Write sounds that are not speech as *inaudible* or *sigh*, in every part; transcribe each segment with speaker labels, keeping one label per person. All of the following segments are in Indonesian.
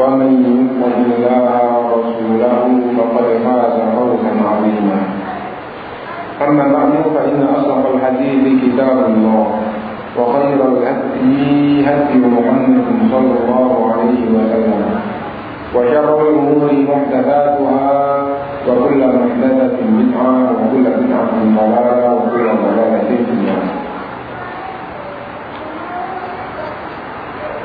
Speaker 1: ومن يطع الله ورسوله فقد فاز فوزا عظيما. أما بعد فإن أصدق الحديث كتاب الله وخير الهدي هدي محمد صلى الله عليه وسلم وشر الأمور محدثاتها وكل محدثة بدعة وكل بدعة ضلالة وكل ضلالة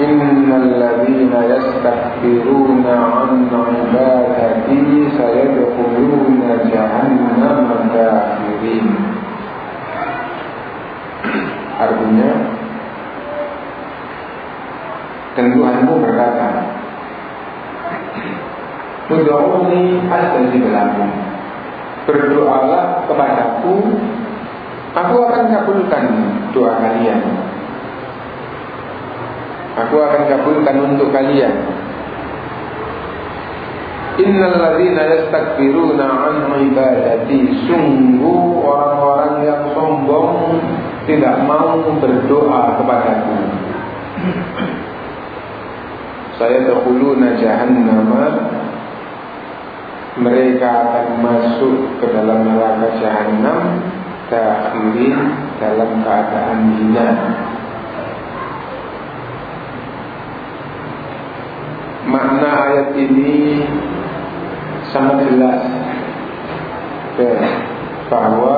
Speaker 1: إن الذين يستكبرون عن عبادتي سيدخلون جهنم داخرين Artinya Dan Tuhanmu berkata Udha'uni astajib lakum Berdoalah kepadaku Aku akan kabulkan doa kalian Aku akan kabulkan untuk kalian. Innal ladzina yastakbiruna an ibadati. Sungguh orang-orang yang sombong Tidak mau berdoa kepadaku. Saya terkuluna jahannama. Mereka akan masuk ke dalam neraka jahannam. Dakhirin dalam keadaan hina Makna ayat ini sangat jelas. Ya, bahwa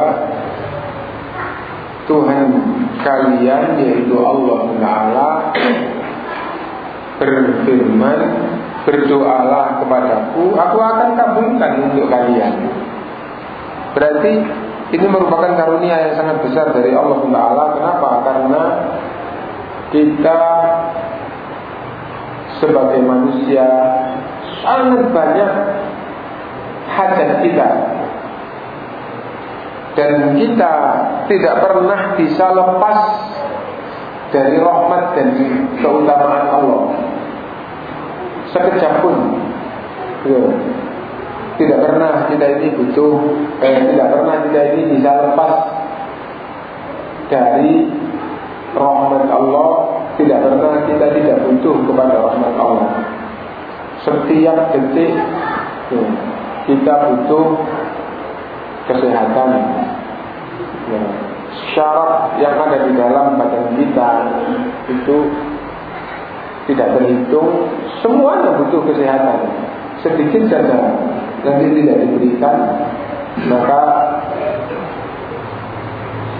Speaker 1: Tuhan kalian yaitu Allah Taala berfirman berdoalah kepadaku aku akan kabulkan untuk kalian. Berarti ini merupakan karunia yang sangat besar dari Allah Taala. Kenapa? Karena kita sebagai manusia sangat banyak hajat kita. Dan kita tidak pernah bisa lepas dari rahmat dan keutamaan Allah. Sekejap pun. Ya. tidak pernah kita ini butuh eh, tidak pernah kita ini bisa lepas dari rahmat Allah tidak pernah kita tidak butuh kepada rahmat Allah. Setiap detik ya, kita butuh kesehatan. Ya, syarat yang ada di dalam badan kita itu tidak terhitung semuanya butuh kesehatan. Sedikit saja nanti tidak diberikan maka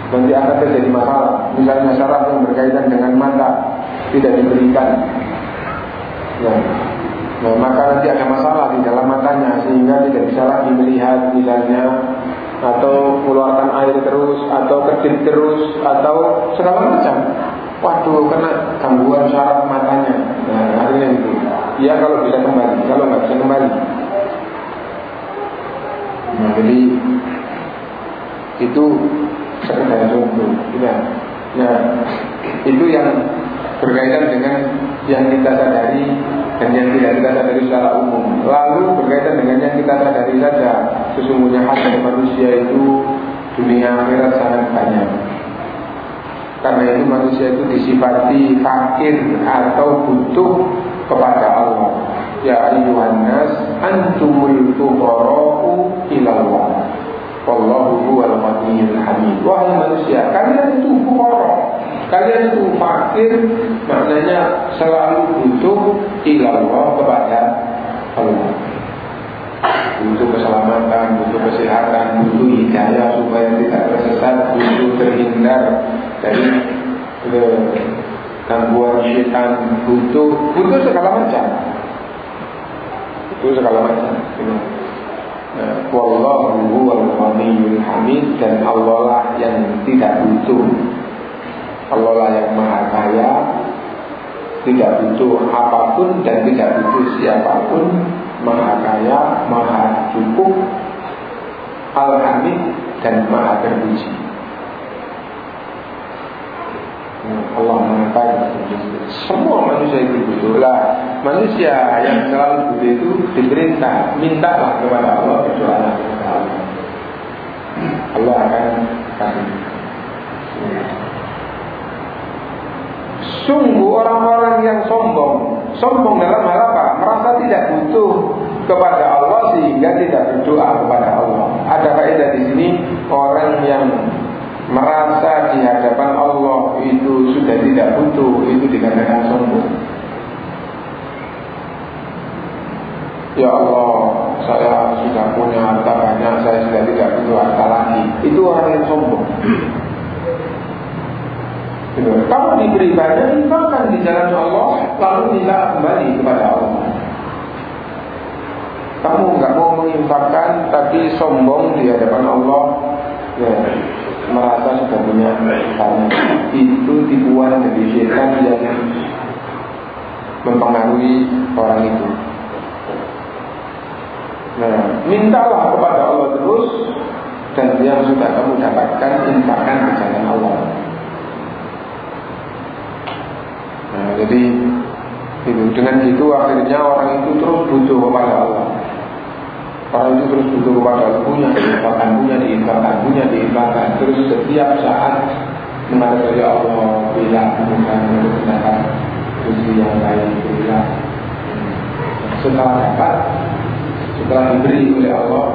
Speaker 1: nanti akan terjadi masalah. Misalnya syarat yang berkaitan dengan mata tidak diberikan. Ya. nah, maka nanti ada masalah di dalam matanya sehingga tidak bisa lagi melihat misalnya atau mengeluarkan air terus atau kedip terus atau segala macam. Waduh kena gangguan syaraf matanya. Nah akhirnya itu. Ya kalau bisa kembali. Kalau nggak bisa kembali. Nah jadi itu sekedar contoh ya. Nah itu yang berkaitan dengan yang kita sadari dan yang tidak kita sadari secara umum. Lalu berkaitan dengan yang kita sadari saja, sesungguhnya hak manusia itu dunia akhirat sangat banyak. Karena itu manusia itu disifati fakir atau butuh kepada Allah. Ya ayuhan nas antumul fuqara'u ila Allah. Wallahu huwal hamid. Wahai manusia, kalian itu fuqara. Kalian itu fakir, maknanya selalu butuh ilallah kepada Allah. Butuh keselamatan, butuh kesehatan, butuh hidayah supaya tidak tersesat, butuh terhindar dari eh, gangguan syaitan, butuh butuh segala macam. Butuh segala macam. Nah, wallahu huwal hamid dan Allah lah yang tidak butuh Allah lah yang maha kaya Tidak butuh apa pun dan tidak butuh siapa pun Maha kaya, maha cukup Al-Hamid dan maha terpuji. Allah mengatakan semua manusia itu butuhlah manusia yang selalu butuh itu diperintah mintalah kepada Allah Allah. Allah akan kasih Sungguh orang-orang yang sombong Sombong dalam hal apa? Merasa tidak butuh kepada Allah Sehingga tidak berdoa kepada Allah Ada kaidah di sini Orang yang merasa di hadapan Allah Itu sudah tidak butuh Itu dikatakan sombong Ya Allah, saya sudah punya harta banyak, saya sudah tidak butuh harta lagi. Itu orang yang sombong. Gitu. Kalau diberi banyak, infakkan di jalan Allah, lalu minta kembali kepada Allah. Kamu nggak mau menginfakkan, tapi sombong di hadapan Allah, ya, merasa sudah punya banyak. Itu tipuan dari setan yang mempengaruhi orang itu. Nah, mintalah kepada Allah terus dan yang sudah kamu dapatkan infakkan di jalan Allah. Nah, jadi itu dengan itu akhirnya orang itu terus butuh kepada Allah. Orang itu terus butuh kepada Allah punya diinfakkan, punya diinfakkan, punya diinfakkan. Terus setiap saat mengatakan ya Allah bila bukan mendapat rezeki yang baik bila setelah dapat setelah diberi oleh Allah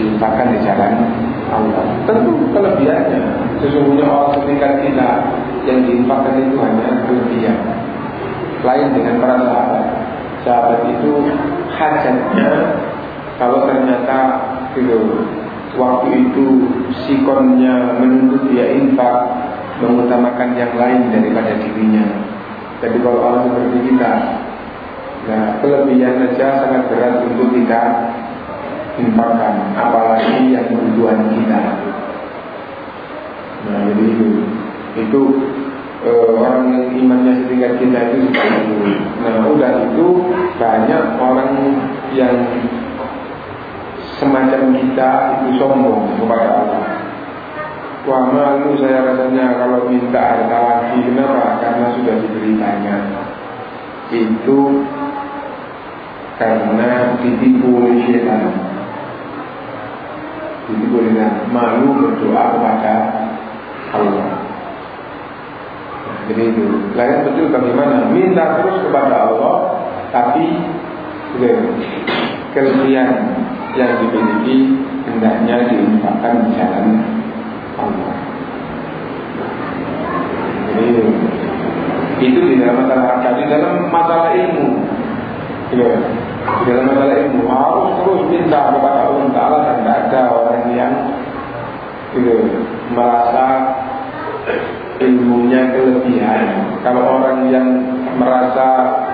Speaker 1: diinfakkan di jalan Allah. Tentu kelebihannya sesungguhnya orang setingkat kita yang diinfakkan itu hanya kelebihan. Lain dengan para sahabat. Sahabat itu hajatnya kalau ternyata gitu waktu itu sikonnya menuntut dia infak mengutamakan yang lain daripada dirinya. Jadi kalau orang seperti kita, nah kelebihan saja sangat berat untuk kita infakkan, apalagi yang kebutuhan kita. Nah jadi itu itu uh, orang yang imannya setingkat kita itu itu. Nah udah itu banyak orang yang semacam kita itu sombong kepada Allah. Wah malu saya rasanya kalau minta harta lagi Kenapa? Karena sudah diberi banyak Itu Karena ditipu oleh syaitan Ditipu oleh Malu berdoa kepada Allah jadi itu. Lain betul bagaimana minta terus kepada Allah, tapi kelebihan yang dimiliki hendaknya diinfakkan di jalan Allah. Jadi itu di dalam masalah harta, di dalam masalah ilmu. Ya, di dalam masalah ilmu harus terus minta kepada Allah Taala dan tidak ada orang yang gitu, merasa ilmunya kelebihan. Kalau orang yang merasa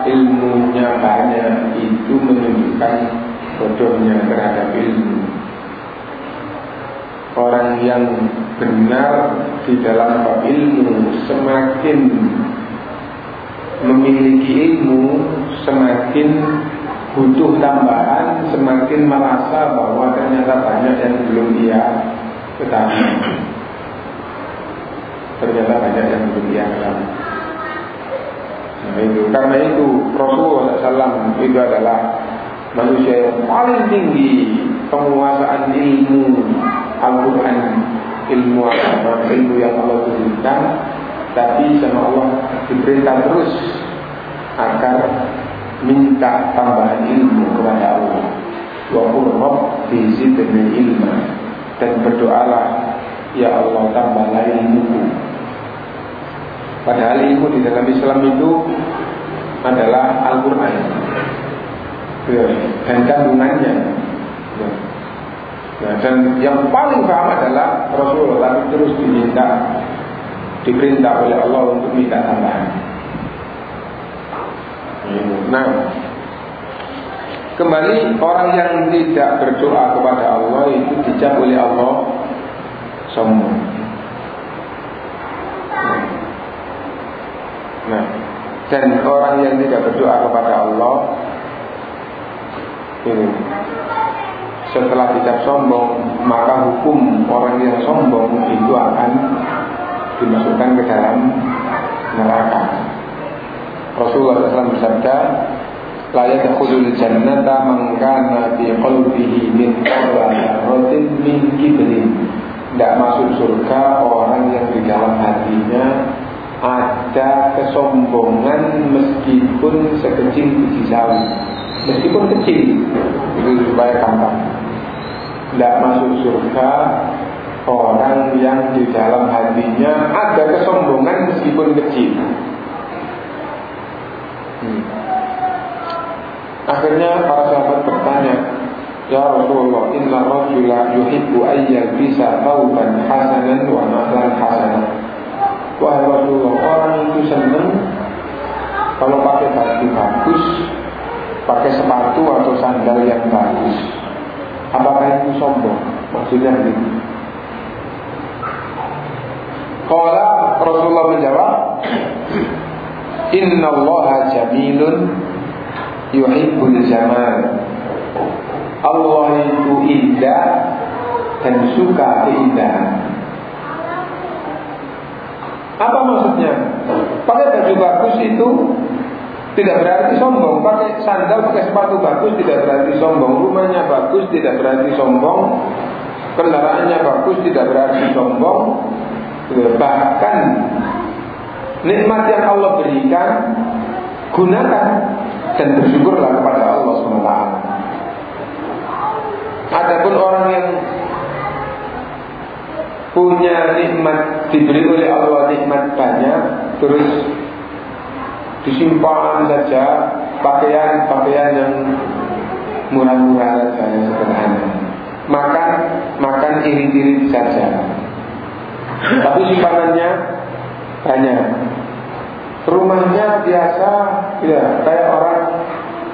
Speaker 1: ilmunya banyak itu menunjukkan bodohnya terhadap ilmu Orang yang benar di dalam bab ilmu Semakin memiliki ilmu Semakin butuh tambahan Semakin merasa bahwa ternyata banyak yang belum ia ketahui Ternyata banyak yang ketahui Nah itu. Karena itu Rasulullah SAW itu adalah manusia yang paling tinggi penguasaan ilmu Al-Quran ilmu agama, ilmu yang Allah turunkan. Tapi sama Allah diperintah terus agar minta tambahan ilmu kepada Allah. Wa qurrab fi zidni ilma dan berdoalah ya Allah tambahlah ilmuku padahal ilmu di dalam Islam itu adalah Al-Quran ya, dan kandungannya ya. Nah, dan yang paling paham adalah Rasulullah tapi terus diminta diperintah oleh Allah untuk minta tambahan. Nah, kembali orang yang tidak berdoa kepada Allah itu dicap oleh Allah sombong. Nah, dan orang yang tidak berdoa kepada Allah ini setelah tidak sombong maka hukum orang yang sombong itu akan dimasukkan ke dalam neraka. Rasulullah SAW bersabda la yadkhulul jannata man kana qalbihi min min kibrin. Tidak masuk surga orang yang di dalam hatinya ada kesombongan meskipun sekecil biji sawi meskipun kecil itu supaya gampang tidak masuk surga orang yang di dalam hatinya ada kesombongan meskipun kecil. Hmm. Akhirnya para sahabat bertanya, Ya Rasulullah, inna rajula yuhibbu ayyal bisa tauban hasanan wa nahlan hasanan. Wahai itu senang kalau pakai baju bagus, pakai sepatu atau sandal yang bagus. Apakah itu sombong? Maksudnya begitu. Kala Rasulullah menjawab, Inna Allah jamilun yuhibbul jamal. Allah itu indah dan suka keindahan. Apa maksudnya? Pakai baju bagus itu tidak berarti sombong. Pakai sandal, pakai sepatu bagus tidak berarti sombong. Rumahnya bagus tidak berarti sombong. Kendaraannya bagus tidak berarti sombong. Bahkan nikmat yang Allah berikan gunakan dan bersyukurlah kepada Allah SWT. Adapun orang yang punya nikmat diberi oleh Allah nikmat banyak terus disimpan saja pakaian-pakaian yang murah-murah saja yang sederhana. Makan makan irit-irit saja. Tapi simpanannya banyak. Rumahnya biasa, ya kayak orang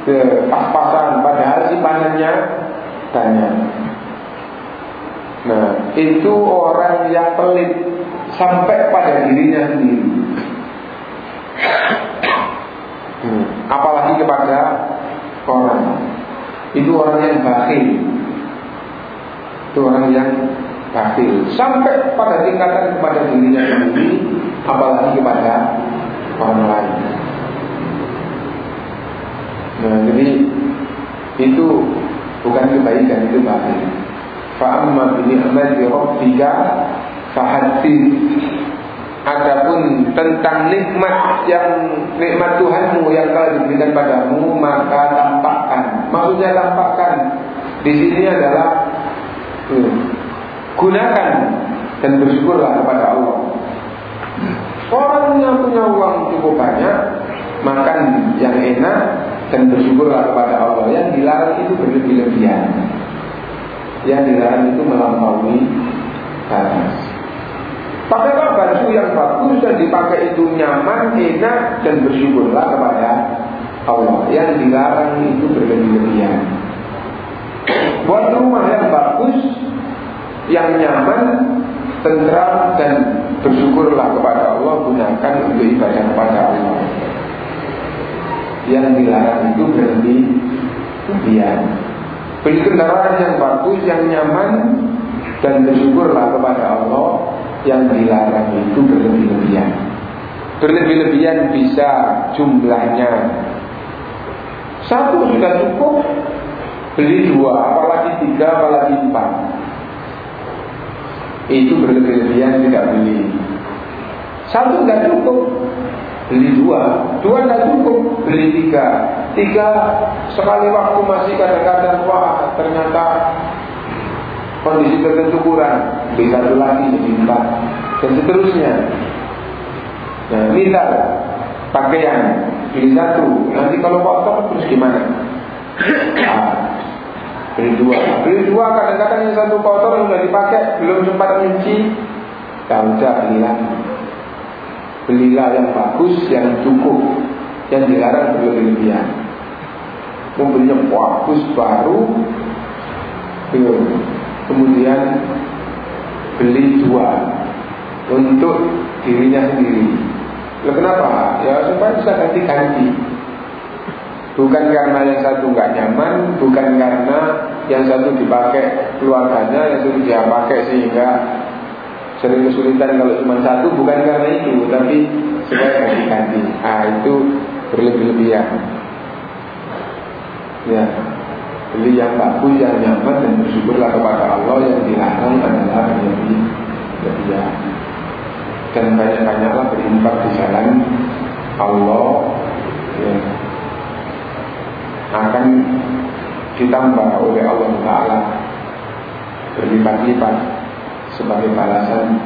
Speaker 1: ya, pas-pasan, padahal simpanannya banyak. Nah, itu orang yang pelit sampai pada dirinya sendiri. Hmm. Apalagi kepada orang Itu orang yang bakhil Itu orang yang bakhil Sampai pada tingkatan kepada dirinya sendiri Apalagi kepada orang lain Nah jadi Itu bukan kebaikan Itu bakhil Fa'amma bini'amati rabbika Fahadith Adapun tentang nikmat yang nikmat Tuhanmu yang telah diberikan padamu maka tampakkan. Maksudnya tampakkan di sini adalah hmm, gunakan dan bersyukurlah kepada Allah. Orang yang punya uang cukup banyak makan yang enak dan bersyukurlah kepada Allah. Yang dilarang itu berlebih-lebihan. Yang dilarang itu melampaui batas. Pakailah baju yang bagus dan dipakai itu nyaman, enak dan bersyukurlah kepada Allah. Yang dilarang itu berlebihan. Buat rumah yang bagus, yang nyaman, tentram dan bersyukurlah kepada Allah gunakan untuk ibadah kepada Allah. Yang dilarang itu kemudian Beli kendaraan yang bagus, yang nyaman dan bersyukurlah kepada Allah yang dilarang itu berlebih-lebihan. Berlebih-lebihan bisa jumlahnya satu sudah cukup, beli dua, apalagi tiga, apalagi empat. Itu berlebih-lebihan tidak beli. Satu tidak cukup, beli dua, dua tidak cukup, beli tiga. Tiga sekali waktu masih kadang-kadang wah ternyata kondisi tertentu kurang, beli satu lagi jadi empat dan seterusnya. Nah, misal pakaian beli satu, nanti kalau kotor terus gimana? Ah, beli dua, beli dua kadang-kadang yang satu kotor yang sudah dipakai belum sempat nyuci, tak udah beli lagi. Belilah yang bagus, yang cukup, yang dilarang berlebihan. Mobilnya bagus baru, kemudian beli dua untuk dirinya sendiri. Loh kenapa? Ya supaya bisa ganti-ganti. Bukan karena yang satu nggak nyaman Bukan karena yang satu dipakai keluarganya Yang satu dia pakai sehingga Sering kesulitan kalau cuma satu Bukan karena itu Tapi supaya ganti-ganti. Ah itu berlebih-lebihan Ya. Beli yang bagus, yang nyaman Dan bersyukurlah kepada Allah Yang dilarang adalah berlebih-lebihan dan banyak-banyaklah berinfak di jalan Allah ya, akan ditambah oleh Allah Taala. Berlipat-lipat sebagai balasan.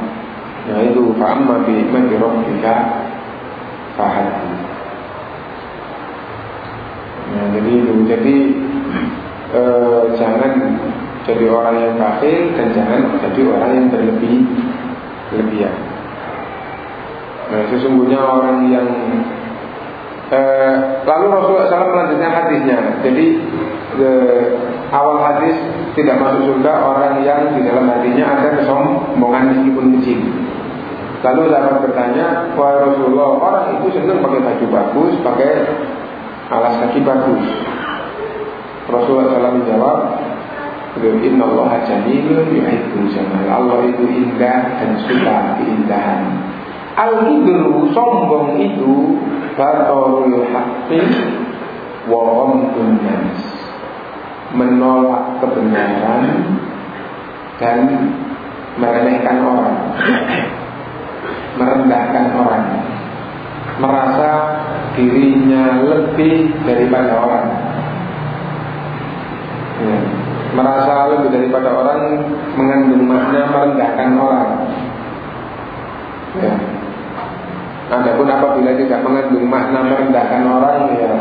Speaker 1: Yaitu fa'amma bi iman rabbika fahadi nah jadi itu jadi eh, jangan jadi orang yang kafir dan jangan jadi orang yang berlebih lebihan Nah, sesungguhnya orang yang eh, lalu Rasulullah SAW melanjutkan hadisnya. Jadi eh, awal hadis tidak masuk surga orang yang di dalam hatinya ada kesombongan meskipun kecil. Lalu sahabat bertanya, wahai Rasulullah, orang itu senang pakai baju bagus, pakai alas kaki bagus. Rasulullah SAW menjawab, Inna Allah jamilun yuhibbul jamal. Allah itu indah dan suka keindahan. Al-kibru sombong itu Batorul haqqi Wa ghamdun nas Menolak kebenaran Dan meremehkan orang Merendahkan orang Merasa dirinya lebih daripada orang ya. Merasa lebih daripada orang Mengandung makna merendahkan orang ya. Adapun apabila tidak mengandung makna merendahkan orang ya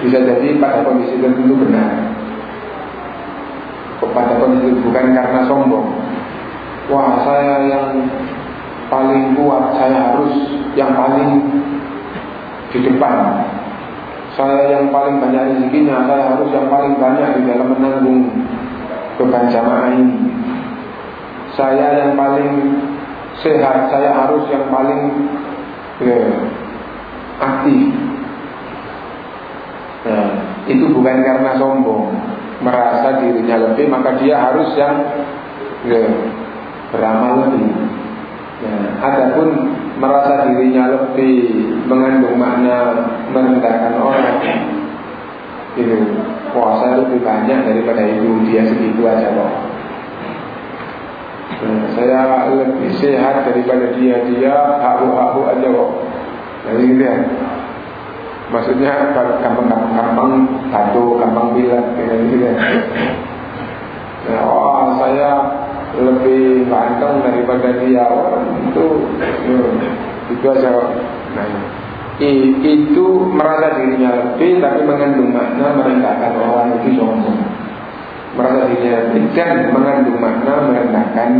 Speaker 1: bisa jadi pada kondisi tertentu benar. Pada kondisi bukan karena sombong. Wah saya yang paling kuat, saya harus yang paling di depan. Saya yang paling banyak rezekinya, saya harus yang paling banyak di dalam menanggung beban jamaah ini. Saya yang paling sehat, saya harus yang paling ya, aktif. Nah, itu bukan karena sombong, merasa dirinya lebih, maka dia harus yang ya, beramal lebih. Nah, adapun merasa dirinya lebih mengandung makna merendahkan orang, itu puasa lebih banyak daripada itu dia segitu aja kok. Saya lebih sehat daripada dia dia hahu-hahu aja kok. Jadi gitu ya. Maksudnya gampang-gampang gampang tato gampang bilang gitu ya. Nah, oh saya lebih ganteng daripada dia. Oh, itu ya, itu aja nah itu merasa dirinya lebih tapi mengandung makna merendahkan orang itu sombong. Merasa dirinya dan mengandung makna merendahkan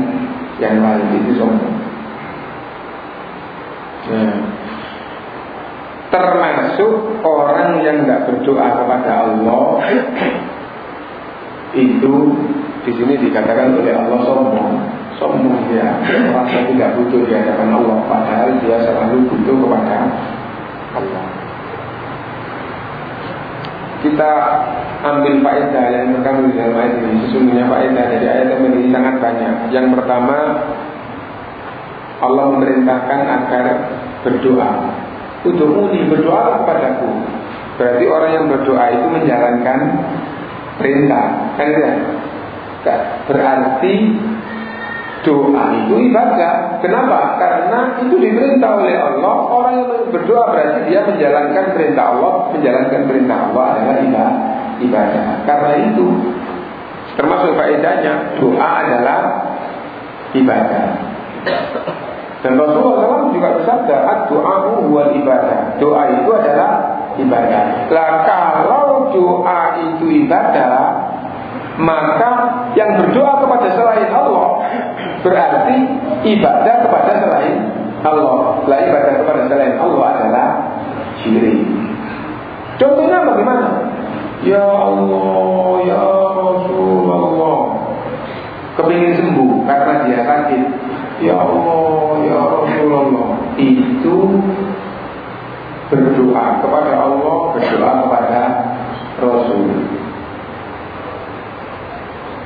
Speaker 1: yang lain itu sombong. Nah, termasuk orang yang tidak berdoa kepada Allah itu di sini dikatakan oleh Allah sombong. Sombong dia merasa tidak butuh di hadapan Allah padahal dia selalu butuh kepada Allah. Kita ambil faedah yang terkandung di dalam ayat ini. Sesungguhnya faedah dari ayat ini sangat banyak. Yang pertama Allah memerintahkan agar berdoa. Udu'uni berdoa kepadaku Berarti orang yang berdoa itu menjalankan perintah. Kan ya? Berarti doa itu ibadah. Kenapa? Karena itu diperintah oleh Allah. Orang yang berdoa berarti dia menjalankan perintah Allah. Menjalankan perintah Allah adalah ibadah. Karena itu Termasuk faedahnya Doa adalah ibadah. Dan Rasulullah SAW juga bersabda, doa buat ibadah. Doa itu adalah ibadah. Lah kalau doa itu ibadah, maka yang berdoa kepada selain Allah berarti ibadah kepada selain Allah. Lah ibadah kepada selain Allah adalah syirik. Contohnya bagaimana? Ya Allah, ya Rasulullah. Kepingin sembuh karena dia sakit Ya Allah, Ya Rasulullah Itu berdoa kepada Allah, berdoa kepada Rasul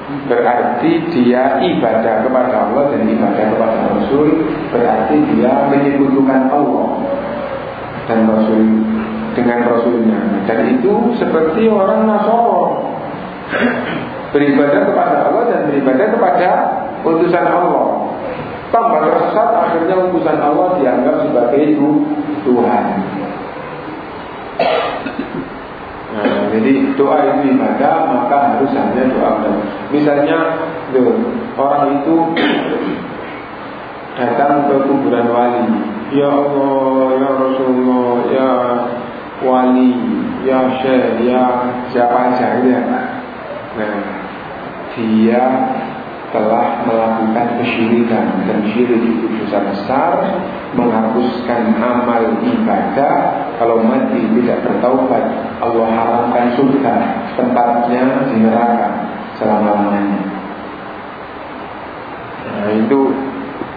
Speaker 1: Berarti dia ibadah kepada Allah dan ibadah kepada Rasul Berarti dia menyebutkan Allah dan Rasul dengan Rasulnya. Dan itu seperti orang Nasoro. Beribadah kepada Allah dan beribadah kepada utusan Allah. Tambah tersesat akhirnya utusan Allah dianggap sebagai Tuhan. Nah, jadi doa itu ibadah maka harus hanya doa Misalnya loh, orang itu *coughs* datang ke kuburan wali, ya Allah, ya Rasulullah, ya wali, ya syekh, ya siapa saja ya. Nah, dia telah melakukan kesyirikan dan syirik itu dosa besar menghapuskan amal ibadah. Kalau mati tidak bertaubat Allah haramkan surga tempatnya di neraka selama-lamanya nah itu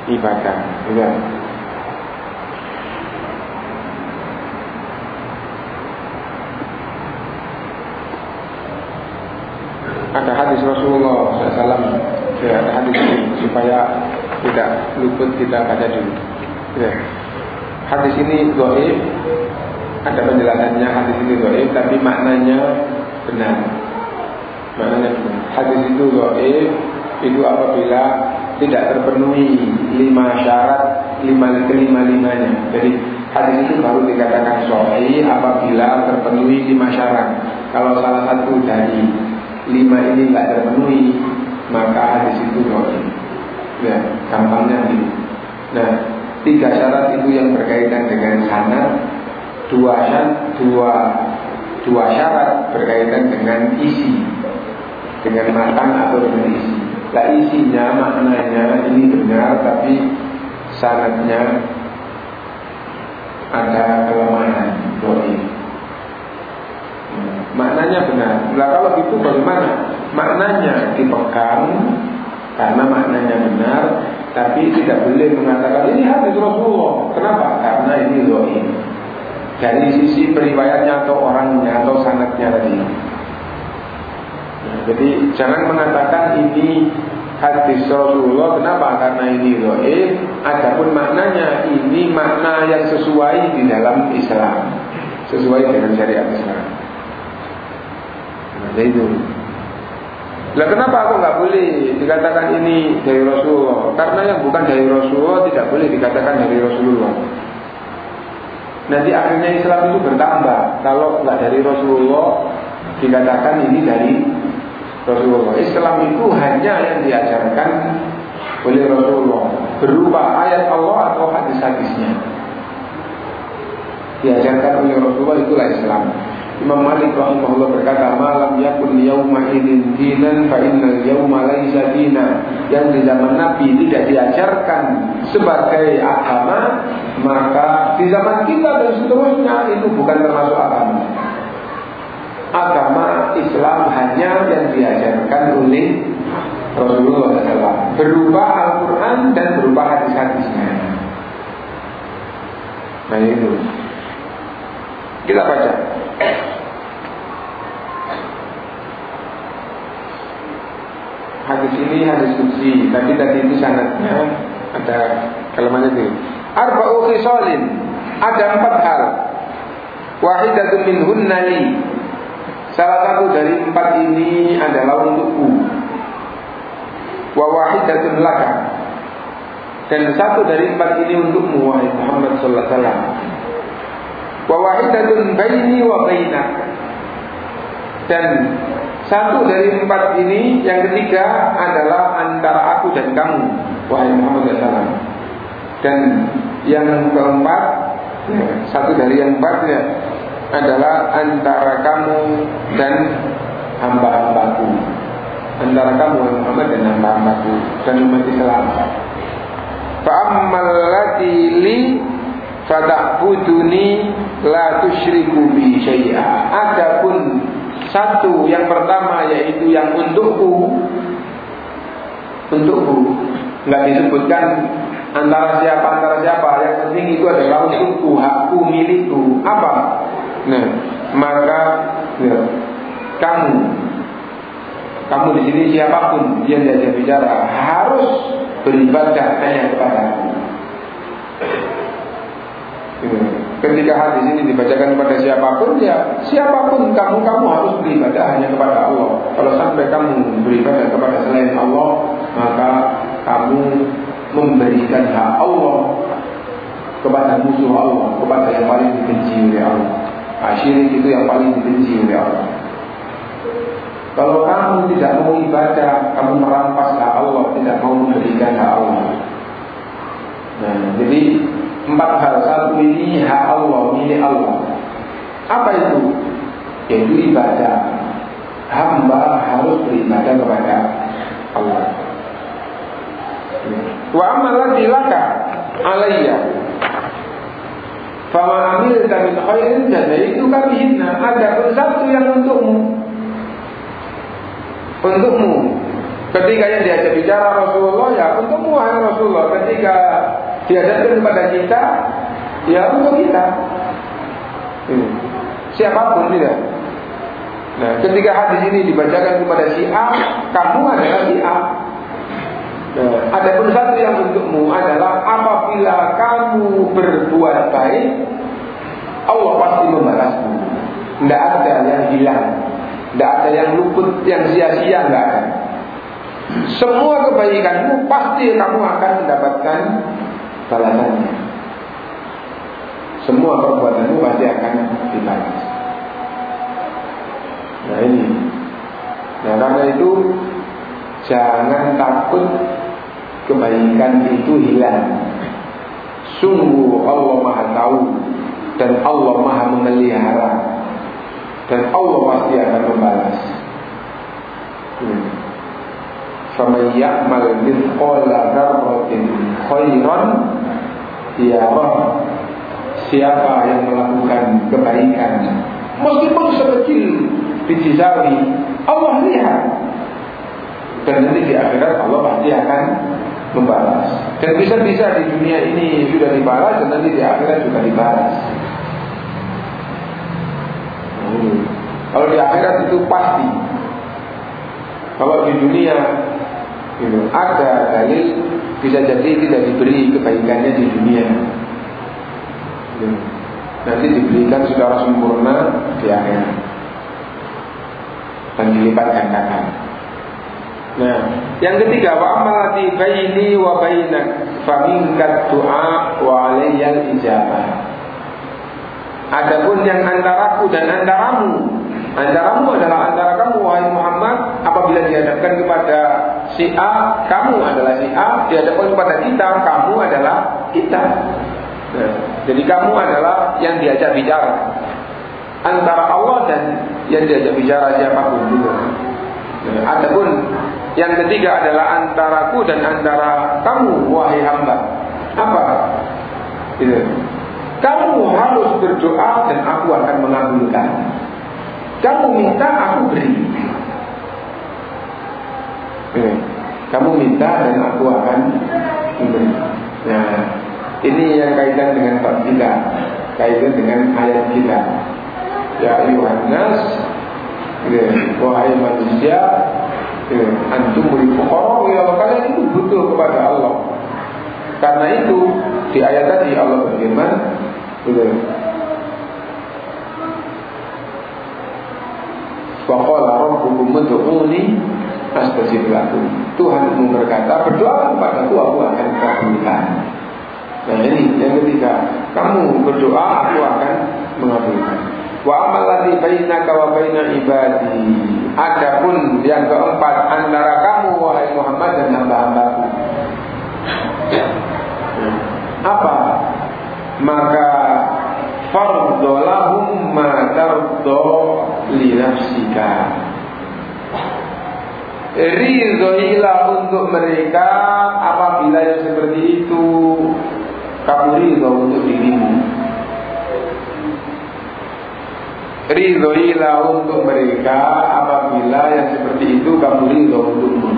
Speaker 1: ibadah ya. ada hadis Rasulullah SAW ya hadis ini supaya tidak luput kita baca dulu. Ya. Hadis ini goib, ada penjelasannya hadis ini goib, tapi maknanya benar. Maknanya benar. Hadis itu goib itu apabila tidak terpenuhi lima syarat lima kelima limanya. Jadi hadis itu baru dikatakan sahih apabila terpenuhi lima syarat. Kalau salah satu dari lima ini tidak terpenuhi, maka hadis itu doa. Ya, gampangnya ini. Nah, tiga syarat itu yang berkaitan dengan sanad, dua syarat, dua dua syarat berkaitan dengan isi, dengan matang atau dengan isi. Nah, isinya maknanya ini benar, tapi sanadnya ada kelemahan doi. Maknanya benar. Nah kalau itu bagaimana? Maknanya dipegang karena maknanya benar tapi tidak boleh mengatakan ini hadis Rasulullah. Kenapa? karena ini doa dari sisi periwayatnya atau orangnya atau sanatnya tadi. Nah, jadi jangan mengatakan ini hadis Rasulullah. Kenapa? karena ini doa adapun maknanya ini makna yang sesuai di dalam Islam. Sesuai dengan syariat Islam. Nah, itu lah kenapa aku nggak boleh dikatakan ini dari Rasulullah? Karena yang bukan dari Rasulullah tidak boleh dikatakan dari Rasulullah. Nanti akhirnya Islam itu bertambah. Kalau nggak dari Rasulullah dikatakan ini dari Rasulullah. Islam itu hanya yang diajarkan oleh Rasulullah berupa ayat Allah atau hadis-hadisnya. Diajarkan oleh Rasulullah itulah Islam. Imam Malik rahimahullah berkata, "Malam yakun yauma idin dinan fa innal yauma laisa dina." Yang di zaman Nabi tidak diajarkan sebagai agama, maka di zaman kita dan seterusnya itu bukan termasuk agama. agama Islam hanya yang diajarkan oleh Rasulullah SAW berupa Al-Quran dan berupa hadis-hadisnya. Nah itu kita baca. Hadis ini hadis kudsi, tapi tadi itu sanatnya ada kelemahannya ini. Arba'u khisalin, ada empat hal. Wahidatun minhunna li. Salah satu dari empat ini adalah untukku. Wa wahidatun laka. Dan satu dari empat ini untukmu wahai Muhammad sallallahu alaihi wasallam. Wa wahidatun baini wa bainak. Dan satu dari empat ini yang ketiga adalah antara aku dan kamu, wahai Muhammad SAW. Dan yang keempat, ya, satu dari yang empatnya adalah antara kamu dan hamba-hambaku. Antara kamu Muhammad dan hamba-hambaku dan umat Islam. Fa'ammal li fada'buduni la tusyriku bi syai'a. Adapun satu yang pertama yaitu yang untukku Untukku Nggak disebutkan antara siapa antara siapa Yang penting itu adalah untukku Hakku milikku Apa? Nah maka ya, Kamu Kamu di sini siapa pun Dia diajak bicara Harus beribadah hanya kepada aku Ketika hadis ini dibacakan kepada siapa pun ya siapa pun kamu kamu harus beribadah hanya kepada Allah. Kalau sampai kamu beribadah kepada selain Allah maka kamu memberikan hak Allah kepada musuh Allah, kepada yang paling dibenci oleh Allah. Asyirik itu yang paling dibenci oleh Allah. Kalau kamu tidak mau ibadah, kamu merampas hak Allah, tidak mau memberikan hak Allah. Nah, jadi Empat hal satu ini hak Allah, milik Allah. Apa itu? Yaitu ibadah. Hamba harus beribadah kepada Allah. Wa amalati laka alayya Fama amil min khairin itu kami hina Ada satu yang untukmu Untukmu Ketika yang diajak bicara Rasulullah ya untukmu wahai Rasulullah Ketika dihadapkan kepada kita ya untuk kita. Hmm. siapa pun tidak. Nah ketika hadis ini dibacakan kepada si A kamu adalah si A. Nah, ada pun satu yang untukmu adalah apabila kamu berbuat baik Allah pasti membalasmu. Tidak ada yang hilang. Tidak ada yang luput yang sia-sia tidak ada. Semua kebaikanmu pasti kamu akan mendapatkan balasannya. Semua perbuatanmu pasti akan dibalas. Nah ini. Nah karena itu jangan takut kebaikan itu hilang. Sungguh Allah Maha Tahu dan Allah Maha memelihara dan Allah pasti akan membalas. Hmm. Faman ya'mal mithqala dzarratin khairan yarah. Siapa yang melakukan kebaikan meskipun sekecil biji sawi, Allah lihat. Dan nanti di akhirat Allah pasti akan membalas. Dan bisa-bisa di dunia ini sudah dibalas dan nanti di akhirat juga dibalas. Hmm. Kalau di akhirat itu pasti. Kalau di dunia gitu. Ada dalil bisa jadi tidak diberi kebaikannya di dunia. Gitu. Nanti diberikan secara sempurna di akhirat dan dilipat gandakan. Nah, yang ketiga wa amalati baini wa bainak faminkat doa wa alayyal ijabah. Adapun yang antaraku dan antaramu Antaramu adalah antara kamu wahai Muhammad apabila dihadapkan kepada si A, kamu adalah si A, dihadapkan kepada kita, kamu adalah kita. Nah, jadi kamu adalah yang diajak bicara antara Allah dan yang diajak bicara siapa pun juga. Nah, adapun yang ketiga adalah antaraku dan antara kamu wahai hamba. Apa? Gitu. Kamu harus berdoa dan aku akan mengabulkan. Kamu minta, aku beri. Ini. Kamu minta dan aku akan memberi. Nah, ini yang kaitan dengan bab kita, kaitan dengan ayat kita. Ya Yohanes, wahai manusia, antum beri fuqara ya kalian itu butuh kepada Allah. Karena itu di ayat tadi Allah berfirman, Waqala rabbukum ud'uni astajib lakum. Tuhanmu berkata, berdoa kepada aku, aku akan kabulkan. Nah ini yang ketiga, kamu berdoa, aku akan mengabulkan. Wa amal ladzi bainaka wa baina ibadi. Adapun yang keempat antara kamu wahai Muhammad dan hamba-hambaku. Apa? Maka fardolahum ma tardo li nafsika Ridhoilah untuk mereka apabila yang seperti itu kamu ridho untuk dirimu. Ridhoilah untuk mereka apabila yang seperti itu kamu ridho untukmu.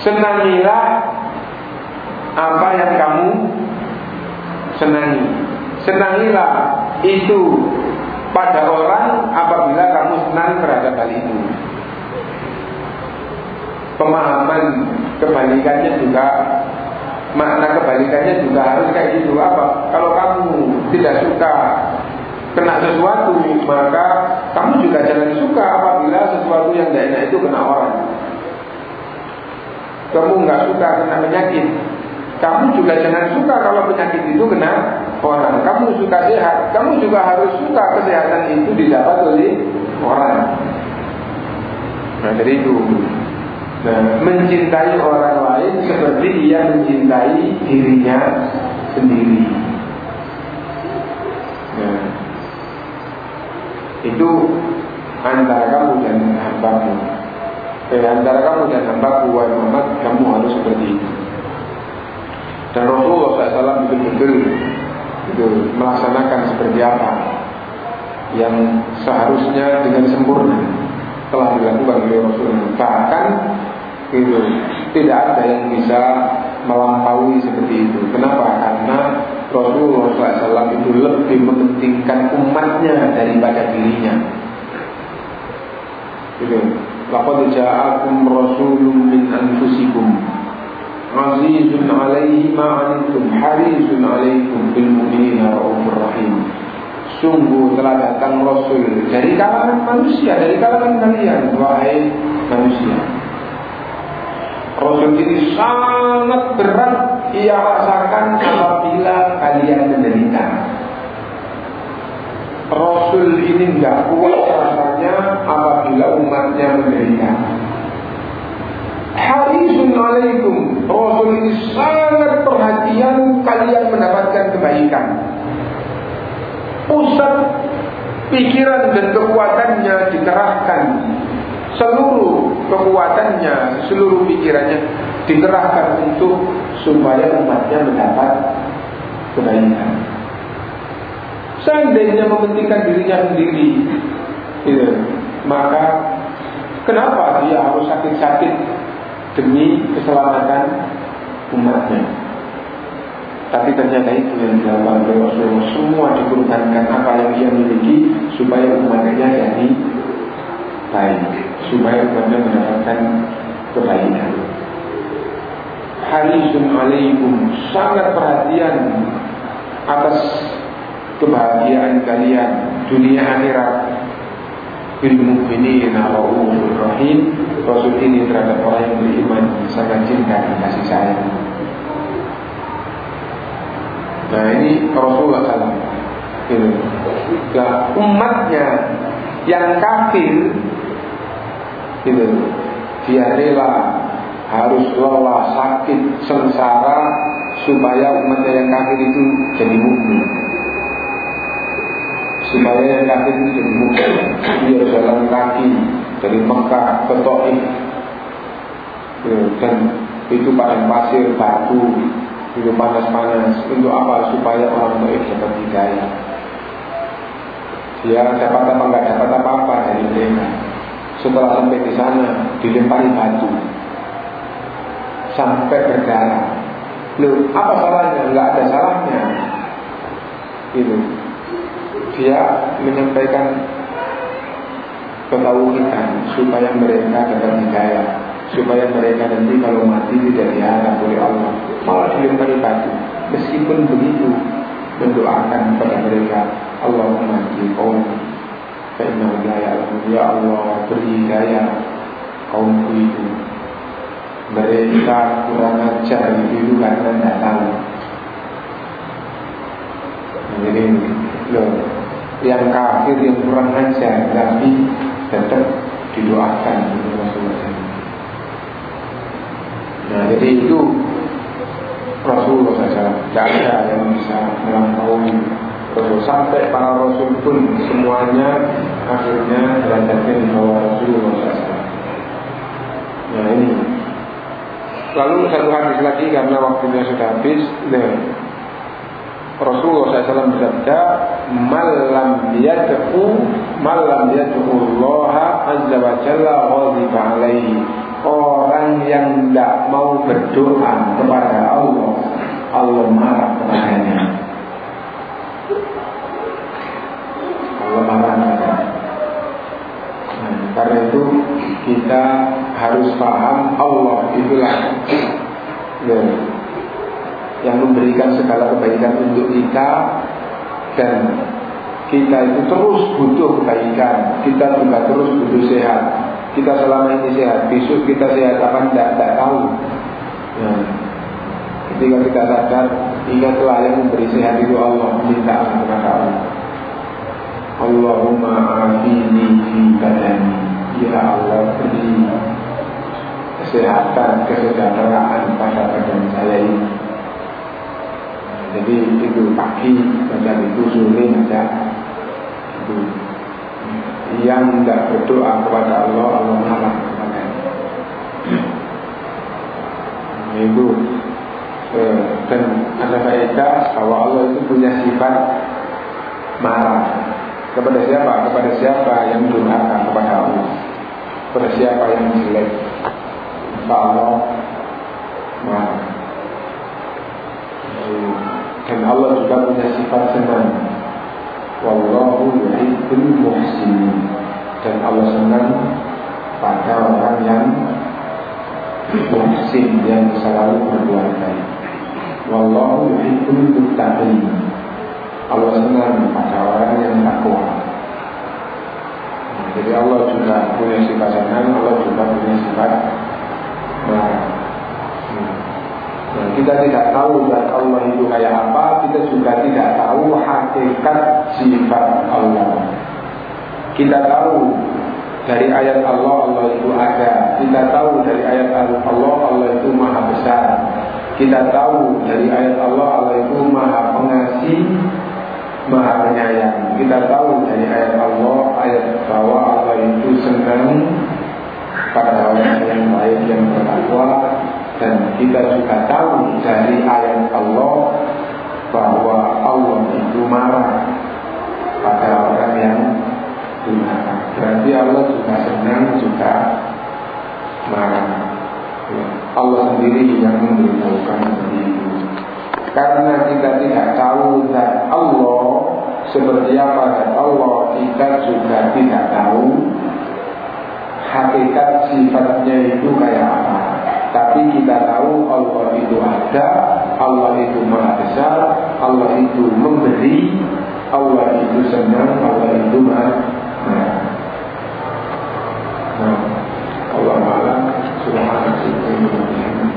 Speaker 1: Senangilah apa yang kamu senangi. Senangilah itu pada orang apabila kamu senang terhadap hal itu. Pemahaman kebalikannya juga makna kebalikannya juga harus kayak gitu apa? Kalau kamu tidak suka kena sesuatu maka kamu juga jangan suka apabila sesuatu yang tidak enak itu kena orang. Kamu nggak suka kena penyakit, kamu juga jangan suka kalau penyakit itu kena orang. Kamu suka sehat, kamu juga harus suka kesehatan itu didapat oleh orang. Nah dari itu, nah, mencintai orang lain seperti dia mencintai dirinya sendiri. Nah, itu antara kamu dan hambamu. Eh, antara kamu dan hambaku, wahai Muhammad, kamu harus seperti itu. Dan Rasulullah SAW betul-betul itu melaksanakan seperti apa yang seharusnya dengan sempurna telah dilakukan oleh Rasulullah. Bahkan itu tidak ada yang bisa melampaui seperti itu. Kenapa? Karena Rasulullah SAW itu lebih mementingkan umatnya daripada dirinya. Itu. Laqad ja'akum rasulun min anfusikum Azizun alaihi ma'anittum Harizun alaikum bil mu'minina ra'ufur rahim Sungguh telah datang Rasul dari kalangan manusia, dari kalangan kalian, wahai manusia. Rasul ini sangat berat ia rasakan apabila kalian menderita. Rasul ini tidak kuat rasanya apabila umatnya menderita. Harisun alaikum Rasul ini sangat perhatian Kalian mendapatkan kebaikan. Pusat pikiran dan kekuatannya dikerahkan. Seluruh kekuatannya Seluruh pikirannya Dikerahkan untuk Supaya umatnya mendapat Kebaikan. Seandainya mementingkan dirinya sendiri gitu, Maka Kenapa dia harus sakit-sakit demi keselamatan umatnya. Tapi ternyata itu yang dilakukan oleh Rasulullah. Semua dikorbankan apa yang dia miliki Supaya umatnya jadi baik. Supaya umatnya mendapatkan kebaikan. Harisun alaikum. Sangat perhatian Atas kebahagiaan kalian. Dunia akhirat bil mu'minina raufur rahim. Rasul ini terhadap orang yang beriman sangat cinta dan kasih sayang. Nah ini Rasulullah SAW ini. Nah, umatnya yang kafir gitu, dia rela harus lelah sakit sengsara supaya umatnya yang kafir itu jadi mukmin supaya yang kafir itu mungkin dia jalan kaki dari Mekah ke Taif ya, dan itu pada pasir batu itu panas-panas untuk apa supaya orang Taif dapat hidayah dia dapat apa nggak dapat apa-apa dari mereka. Setelah sampai di sana dilempari batu sampai berdarah. Loh, apa salahnya? Nggak ada salahnya. Itu. Dia menyampaikan kita supaya mereka dapat hidayah, supaya mereka nanti kalau mati tidak diharap oleh Allah, malah dilempari batu. Meskipun begitu, mendoakan kepada mereka Allahumma di kaum Fa'inna wilayah Ya Allah beri hidayah kaumku itu. Mereka kurang ajar itu karena tidak tahu. Jadi loh, yang kafir yang kurang ajar tapi tetap didoakan Nah jadi itu Rasulullah SAW Tidak ada yang bisa melampaui Rasul. Sampai para Rasul pun semuanya Akhirnya derajatnya bawah Rasulullah SAW Nah ini. Lalu satu hadis lagi karena waktunya sudah habis. Nah, Rasulullah SAW bersabda Malam yad'u Malam yad'u Allah Azza wa Jalla Ghaziba alaihi. Orang yang tidak mau berdoa kepada Allah Allah marah kepadanya. Allah marah kepadanya. Nah, Karena itu kita harus paham Allah itulah. Ya, yang memberikan segala kebaikan untuk kita dan kita itu terus butuh kebaikan kita juga terus butuh sehat kita selama ini sehat, besok kita sehat apa tidak, tidak tahu. Ya. Ketika kita sadar, ingatlah yang memberi sehat itu Allah, minta kepada Allah. Allahumma afini fi badani. Ya Allah beri kesehatan, kesejahteraan pada badan saya ini. Jadi itu pagi macam itu sore macam itu yang tidak berdoa kepada Allah Allah marah itu eh, dan ada faedah bahwa Allah itu punya sifat marah. Kepada siapa? Kepada siapa yang durhaka kepada Allah? Kepada siapa yang jelek? Allah marah dan Allah juga punya sifat senang Wallahu yuhibbul muhsinin Dan Allah senang pada orang yang muhsin yang selalu berbuat baik. Wallahu yuhibbul muttaqin. Allah senang pada orang yang takwa. Nah, jadi Allah juga punya sifat senang, Allah juga punya sifat marah. Nah, kita tidak tahu zat Allah itu kayak apa, kita juga tidak tahu hakikat sifat Allah. Kita tahu dari ayat Allah Allah itu ada. Kita tahu dari ayat Allah Allah itu maha besar. Kita tahu dari ayat Allah Allah itu maha pengasih, maha penyayang. Kita tahu dari ayat Allah ayat bahwa Allah itu senang pada orang yang baik yang bertakwa dan kita juga tahu dari ayat Allah bahwa Allah itu marah pada orang yang durhaka. Berarti Allah juga senang juga marah. Ya, Allah sendiri yang memberitahukan seperti itu. Karena kita tidak tahu zat Allah seperti apa zat Allah, kita juga tidak tahu hakikat sifatnya itu kayak apa. Tapi kita tahu Allah itu ada, Allah itu maha besar, Allah itu memberi, Allah itu senang, Allah itu maha. Nah, nah Allah malam subhanahu wa taala.